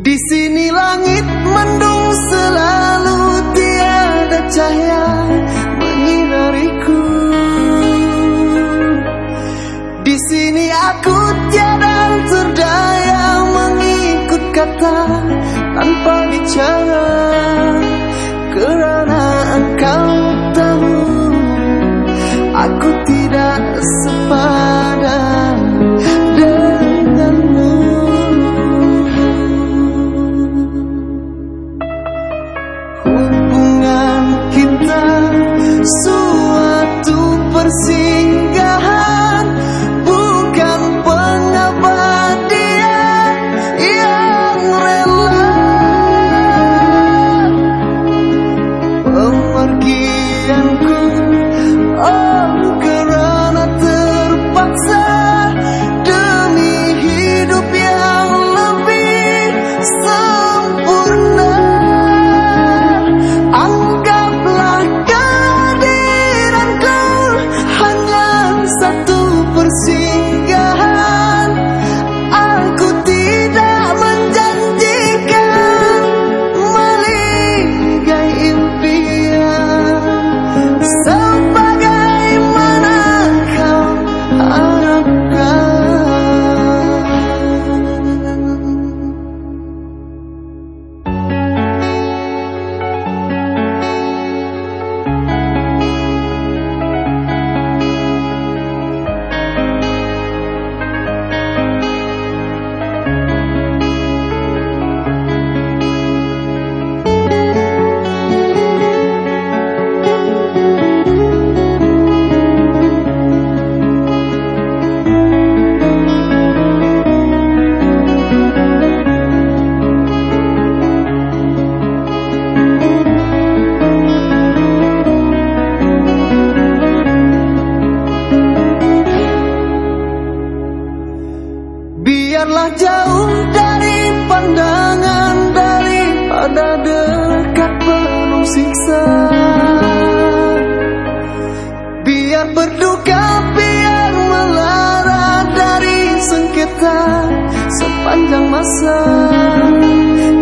Di sini langit mendung selalu tiada cahaya.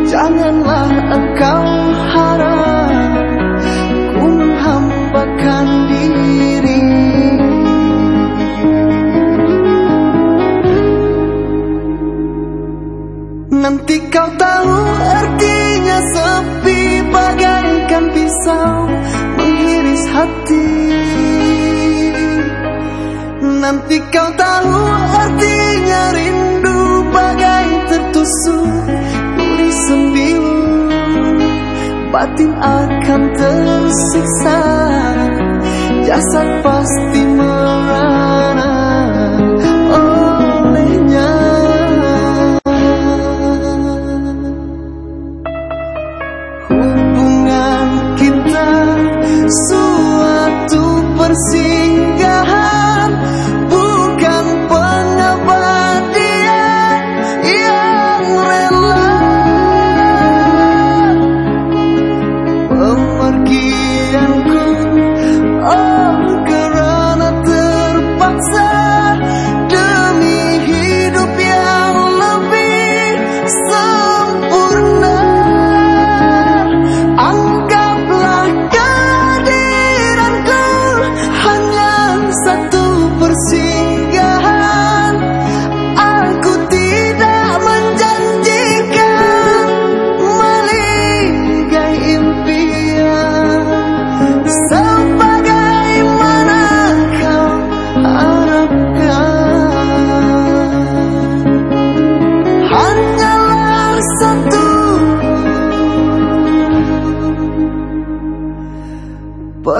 Janganlah engkau harap Ku menghambakan diri. Nanti kau tahu artinya sepi Bagaikan pisau mengiris hati. Nanti kau tahu artinya rindu batin akan tersiksa. Jasad pasti merana olehnya. Hubungan kita suatu persis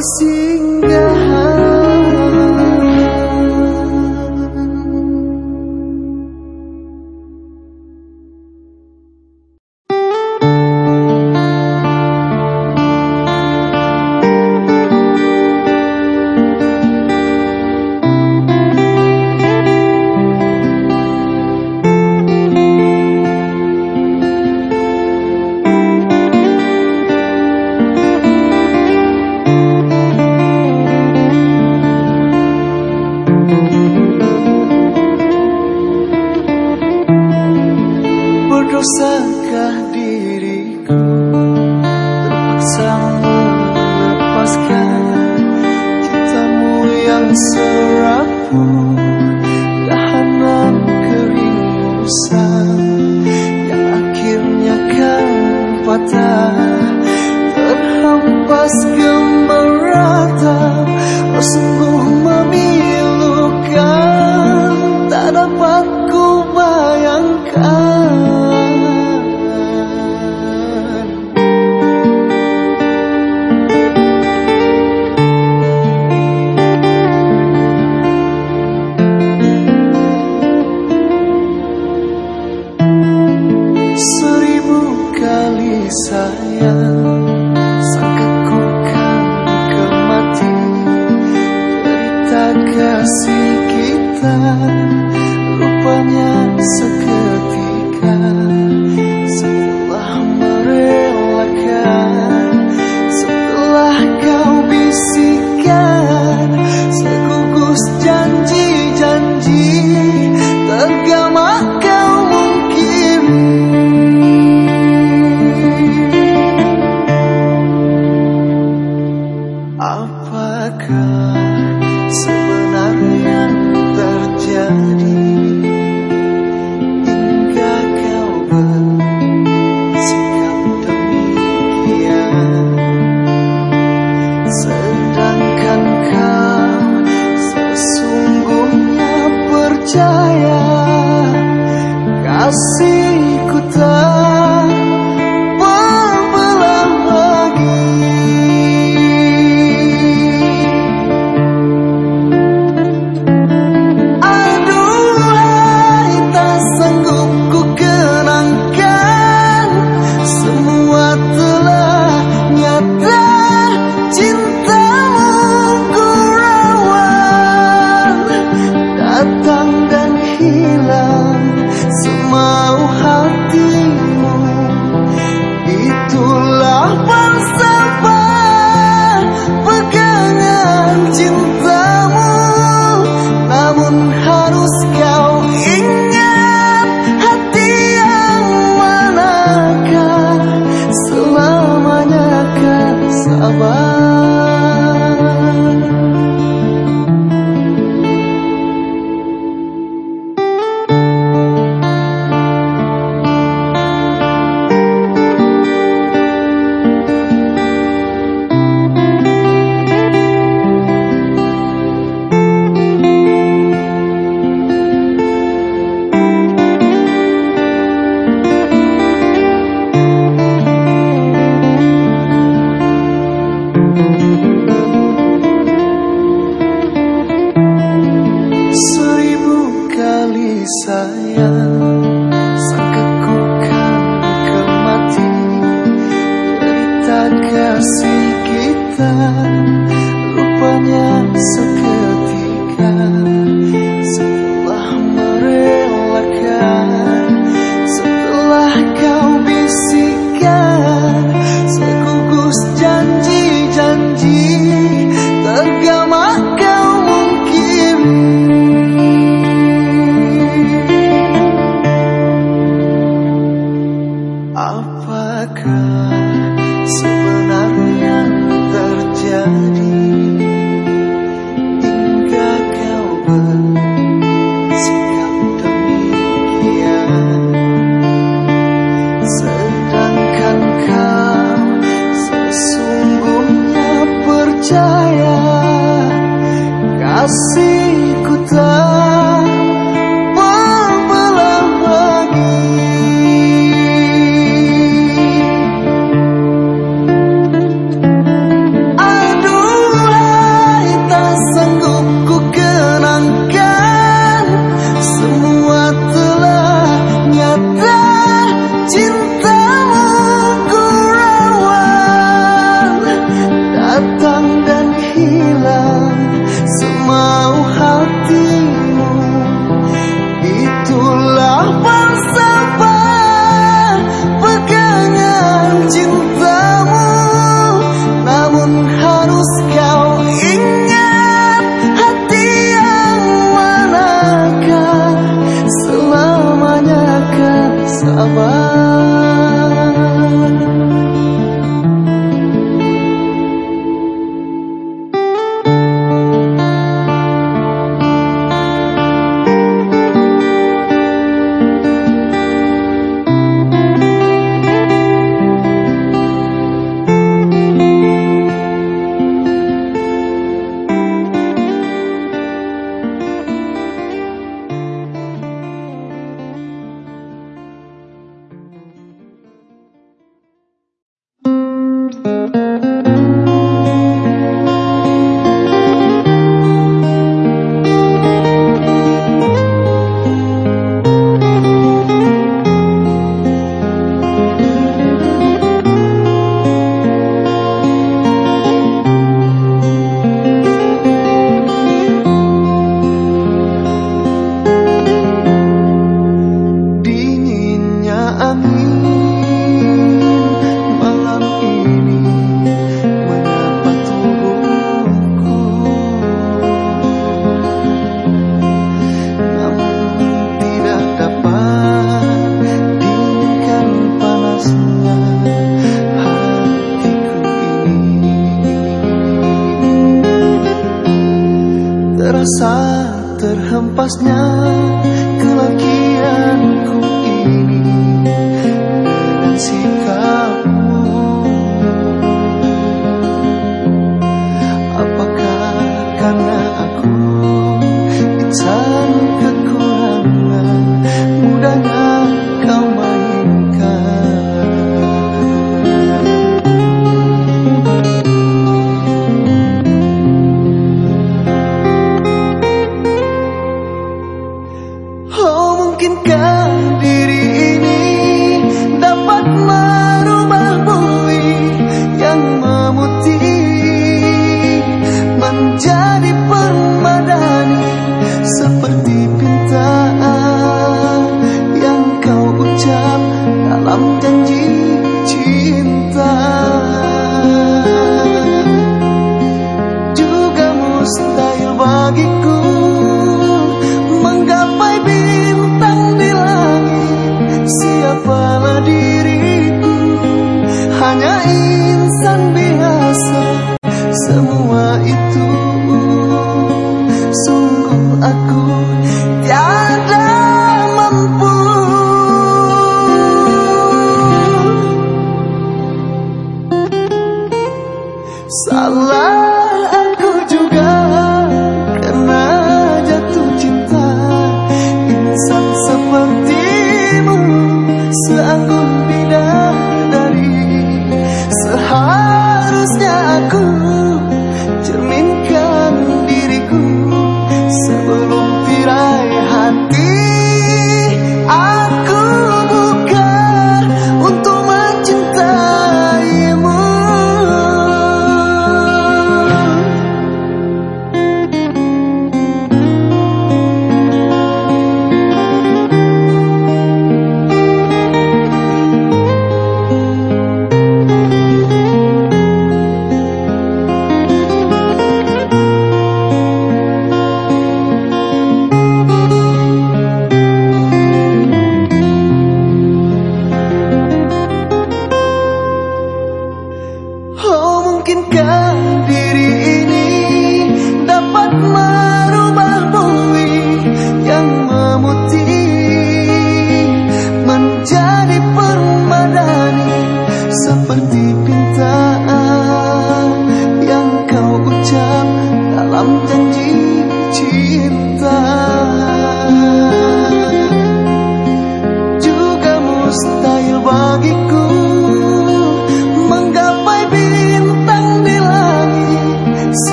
see sayang.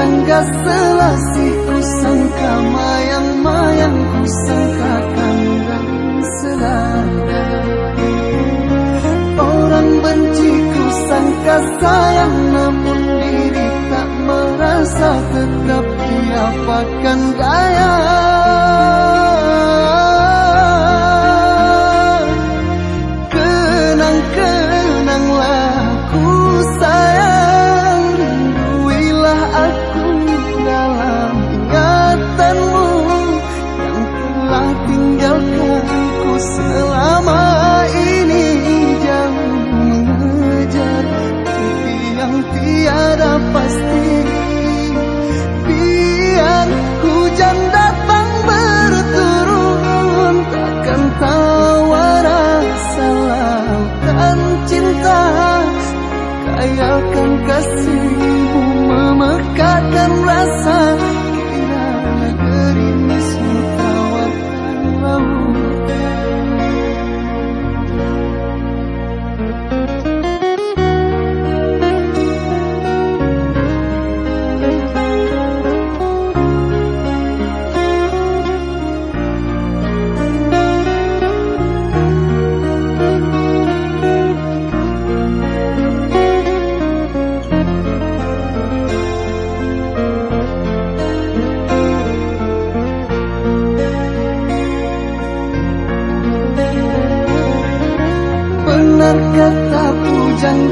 jangga selasih ku sangka mayang-mayang ku sangka kandang selada? Orang benci ku sangka sayang namun diri tak merasa tetap. Diapakan daya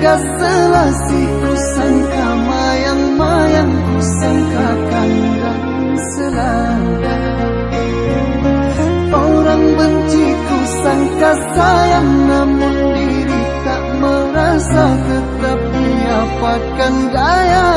Tiada selasih ku sangka mayang-mayang ku sangka kandang selada Orang benci ku sangka sayang namun diri tak merasa tetap menyapakan gaya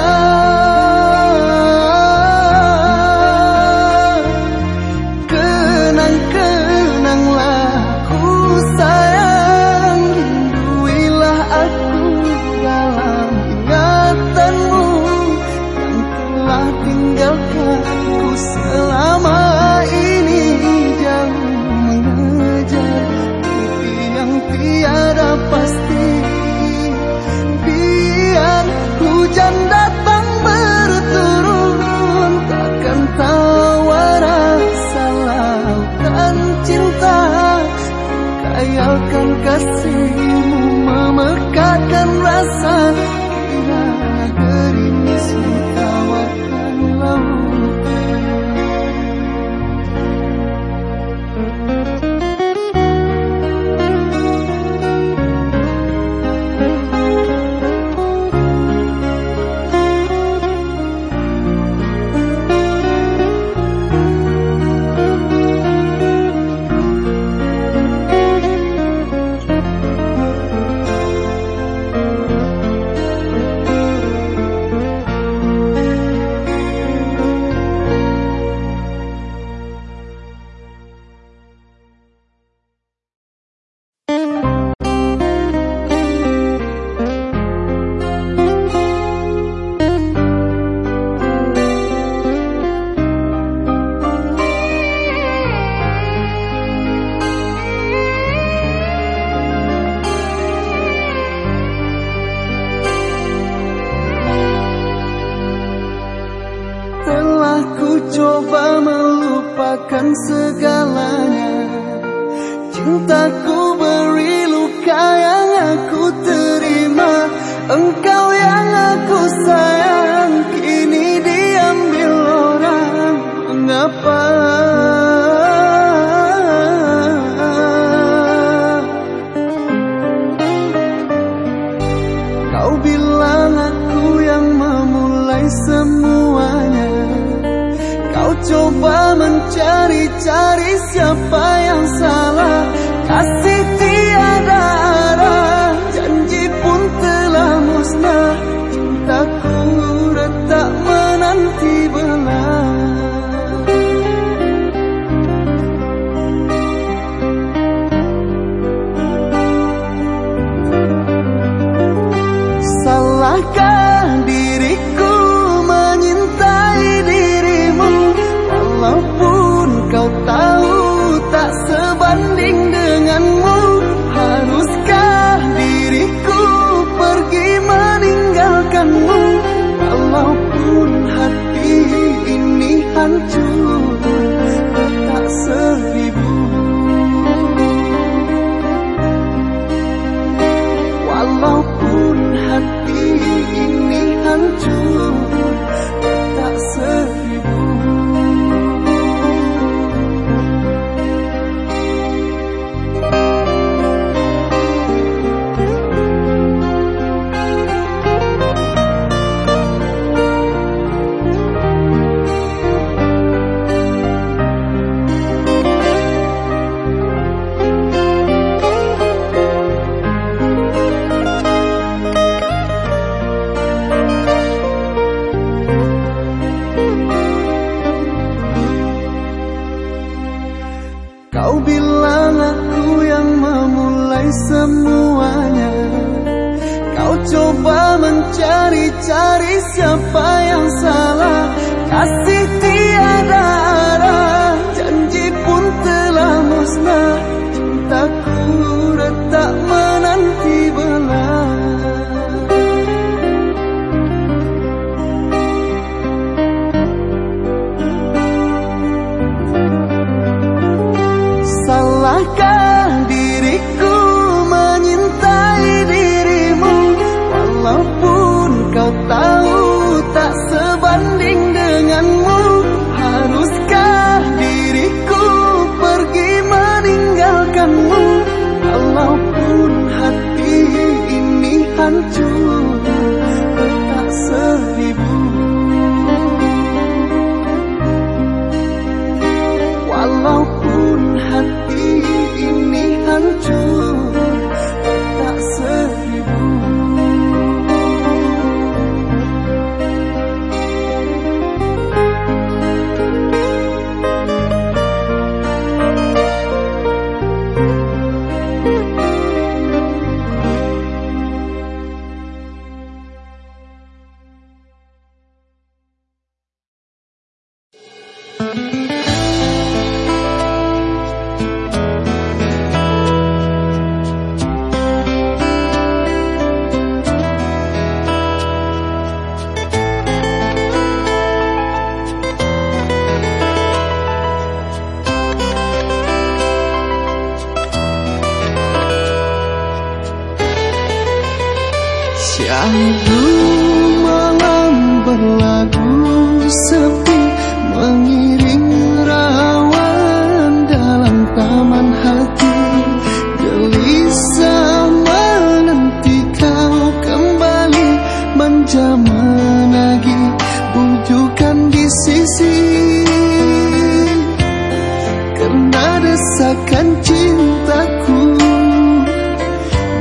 Karena desakan cintaku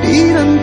dirantai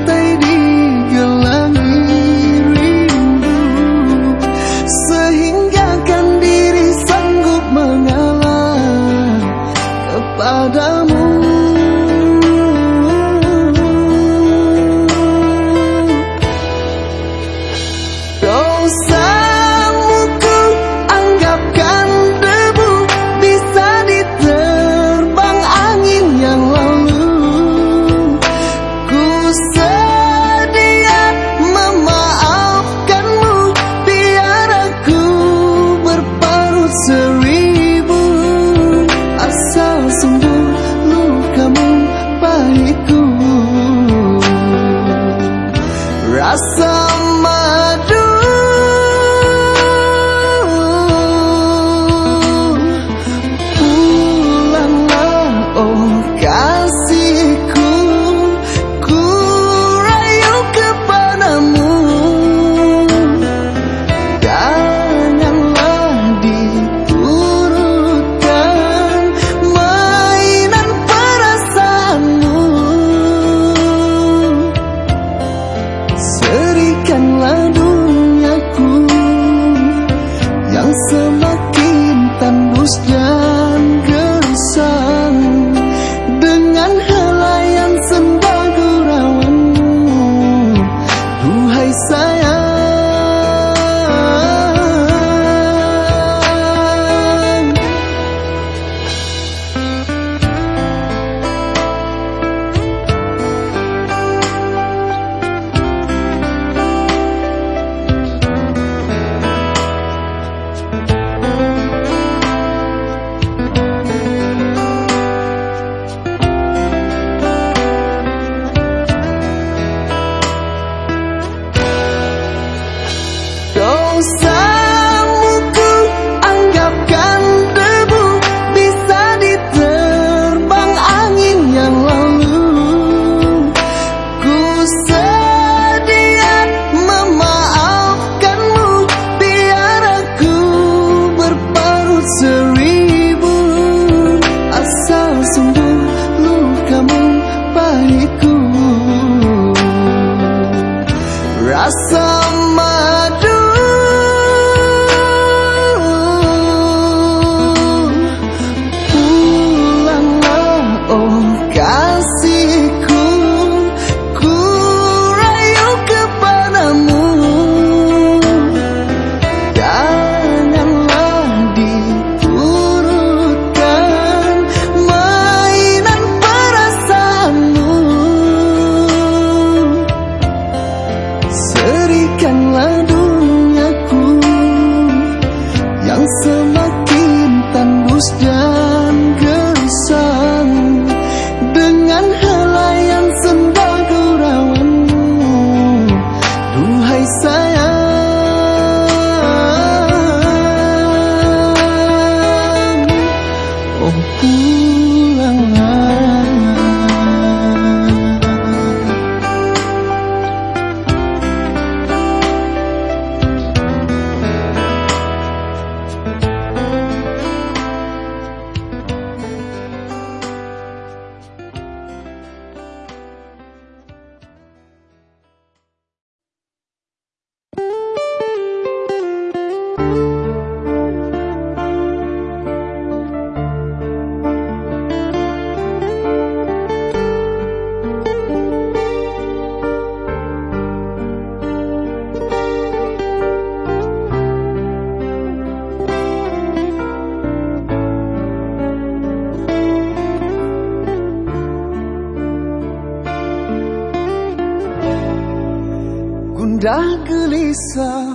色。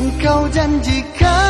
胸口沾几颗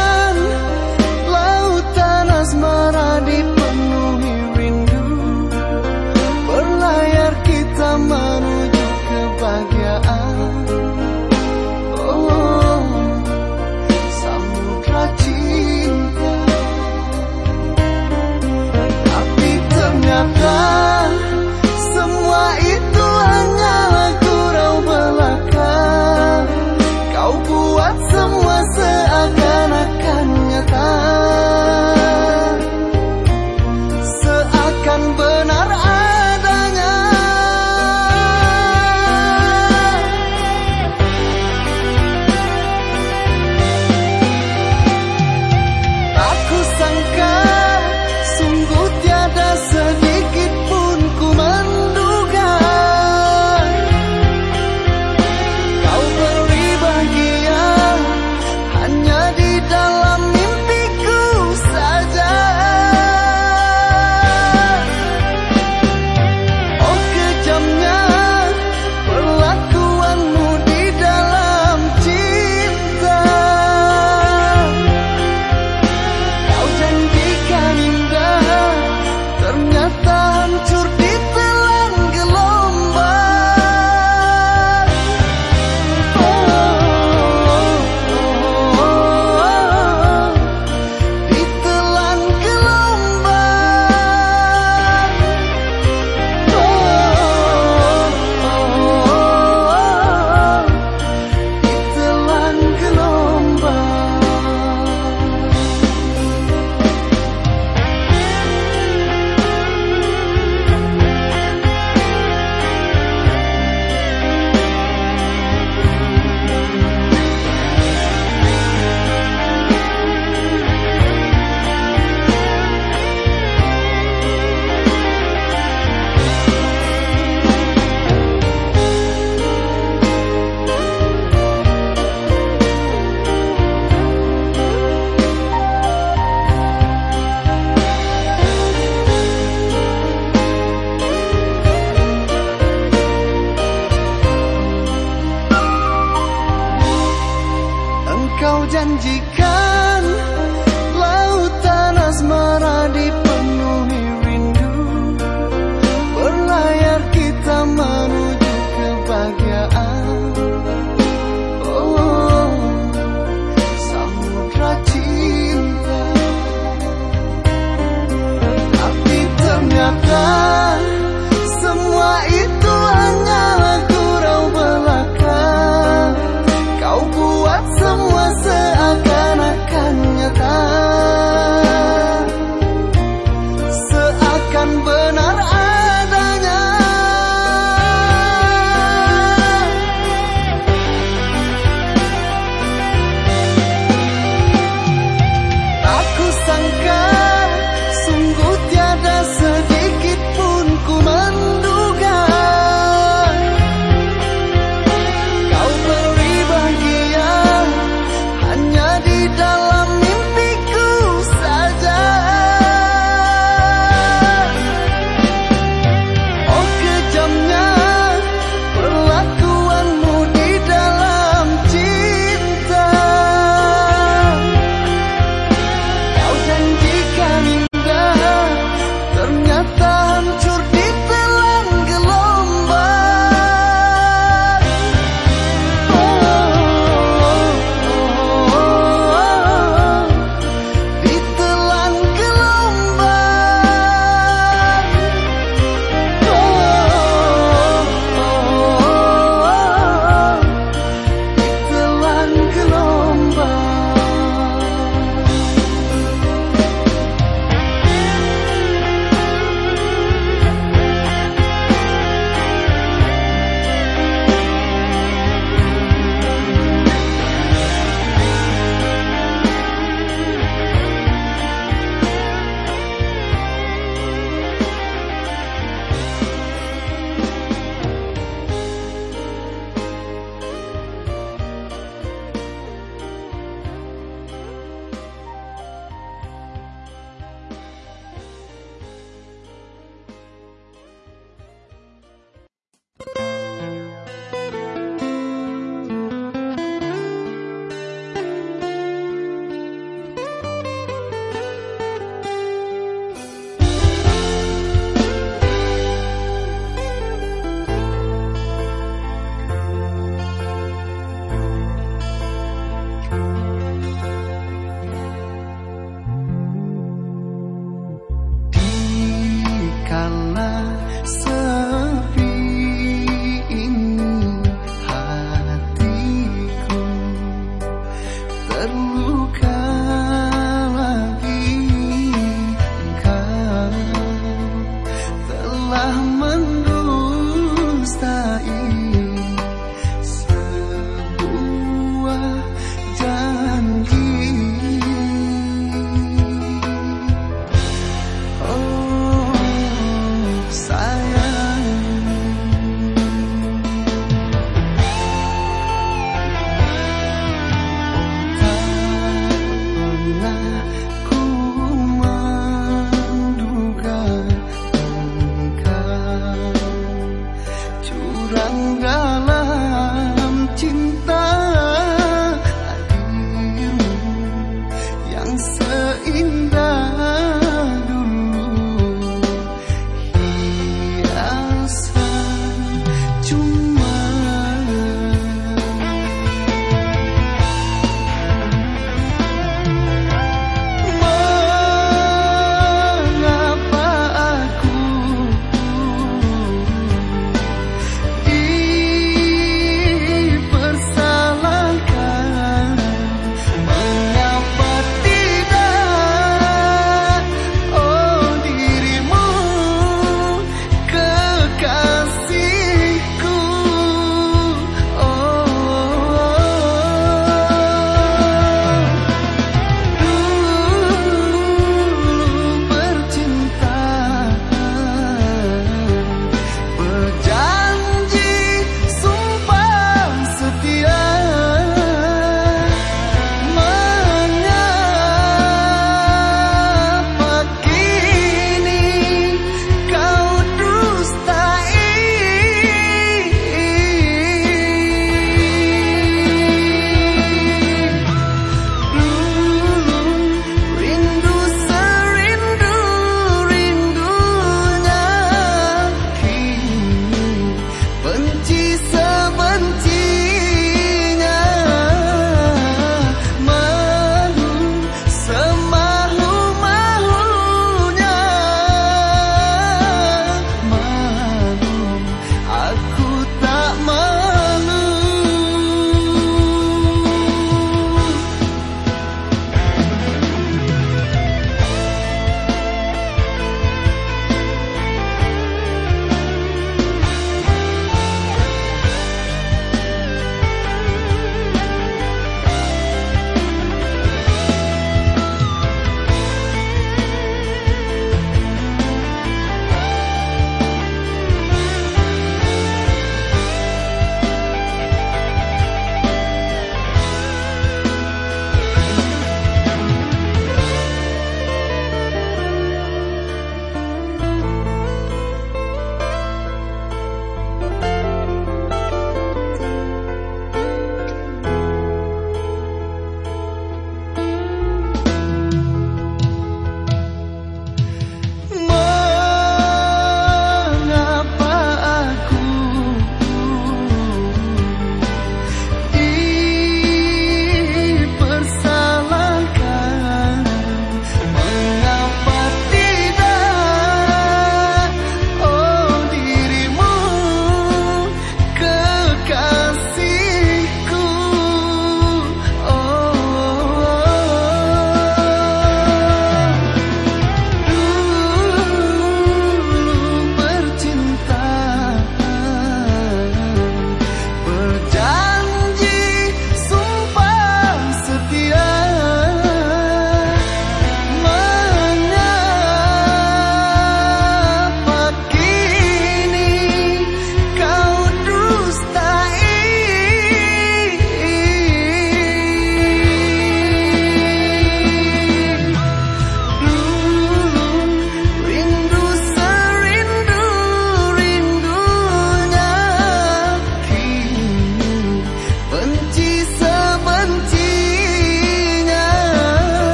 răng ra lá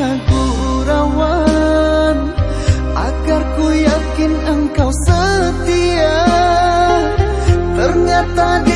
denganku Agar ku yakin engkau setia. Ternyata